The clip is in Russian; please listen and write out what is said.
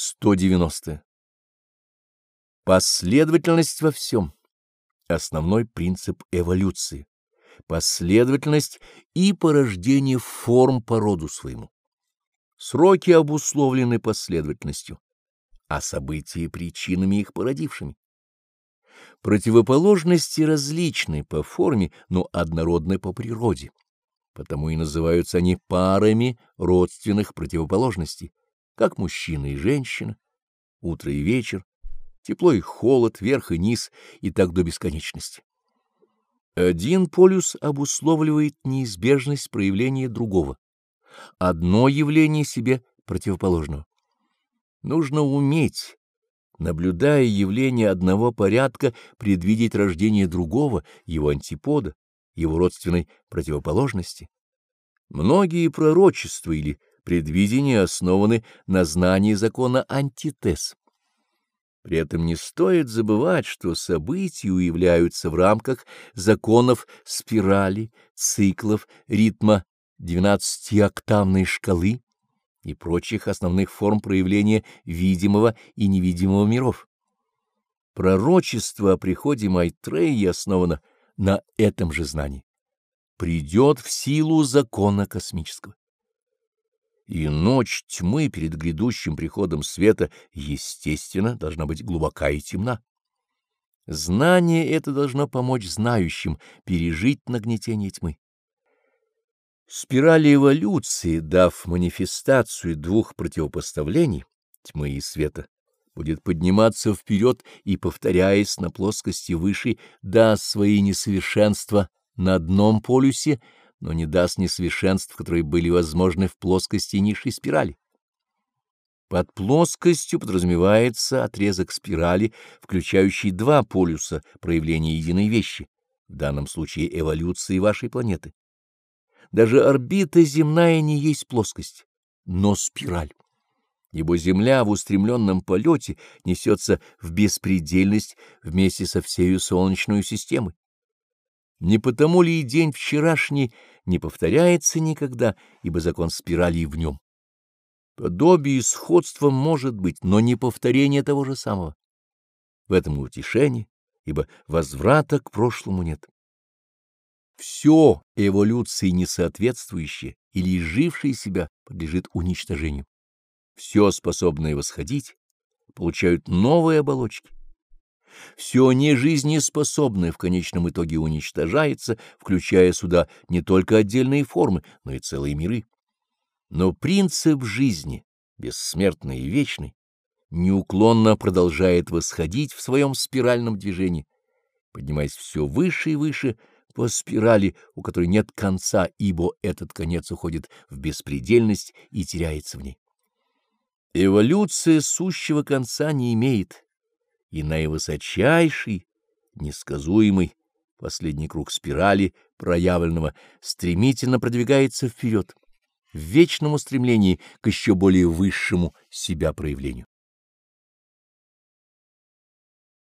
190. Последовательность во всем — основной принцип эволюции, последовательность и порождение форм по роду своему. Сроки обусловлены последовательностью, а события — причинами их породившими. Противоположности различны по форме, но однородны по природе, потому и называются они парами родственных противоположностей, как мужчина и женщина, утро и вечер, тепло и холод, верх и низ, и так до бесконечности. Один полюс обусловливает неизбежность проявления другого, одно явление себе противоположного. Нужно уметь, наблюдая явление одного порядка, предвидеть рождение другого, его антипода, его родственной противоположности. Многие пророчества или предвидения основаны на знании закона антитез. При этом не стоит забывать, что события уявляются в рамках законов спирали, циклов, ритма двенадцатиоктавной шкалы и прочих основных форм проявления видимого и невидимого миров. Пророчество о приходе Майтреи основано на этом же знании. Придет в силу закона космического и ночь тьмы перед грядущим приходом света, естественно, должна быть глубока и темна. Знание это должно помочь знающим пережить нагнетение тьмы. Спираль эволюции, дав манифестацию двух противопоставлений, тьмы и света, будет подниматься вперед и, повторяясь на плоскости выше, даст свои несовершенства на одном полюсе, но не даст несовершенств, которые были возможны в плоскости низшей спирали. Под плоскостью подразумевается отрезок спирали, включающий два полюса проявления единой вещи, в данном случае эволюции вашей планеты. Даже орбита земная не есть плоскость, но спираль, ибо Земля в устремленном полете несется в беспредельность вместе со всею Солнечной системой. Не потому ли и день вчерашний не повторяется никогда, ибо закон спирали в нем? Подобие и сходство может быть, но не повторение того же самого. В этом и утешение, ибо возврата к прошлому нет. Все эволюции несоответствующее или изжившее себя подлежит уничтожению. Все способное восходить получают новые оболочки все нежизнеспособное в конечном итоге уничтожается, включая сюда не только отдельные формы, но и целые миры. Но принцип жизни, бессмертный и вечный, неуклонно продолжает восходить в своем спиральном движении, поднимаясь все выше и выше по спирали, у которой нет конца, ибо этот конец уходит в беспредельность и теряется в ней. Эволюция сущего конца не имеет, и наивысочайший, несказуемый последний круг спирали проявленного стремительно продвигается вперед, в вечном устремлении к еще более высшему себя проявлению.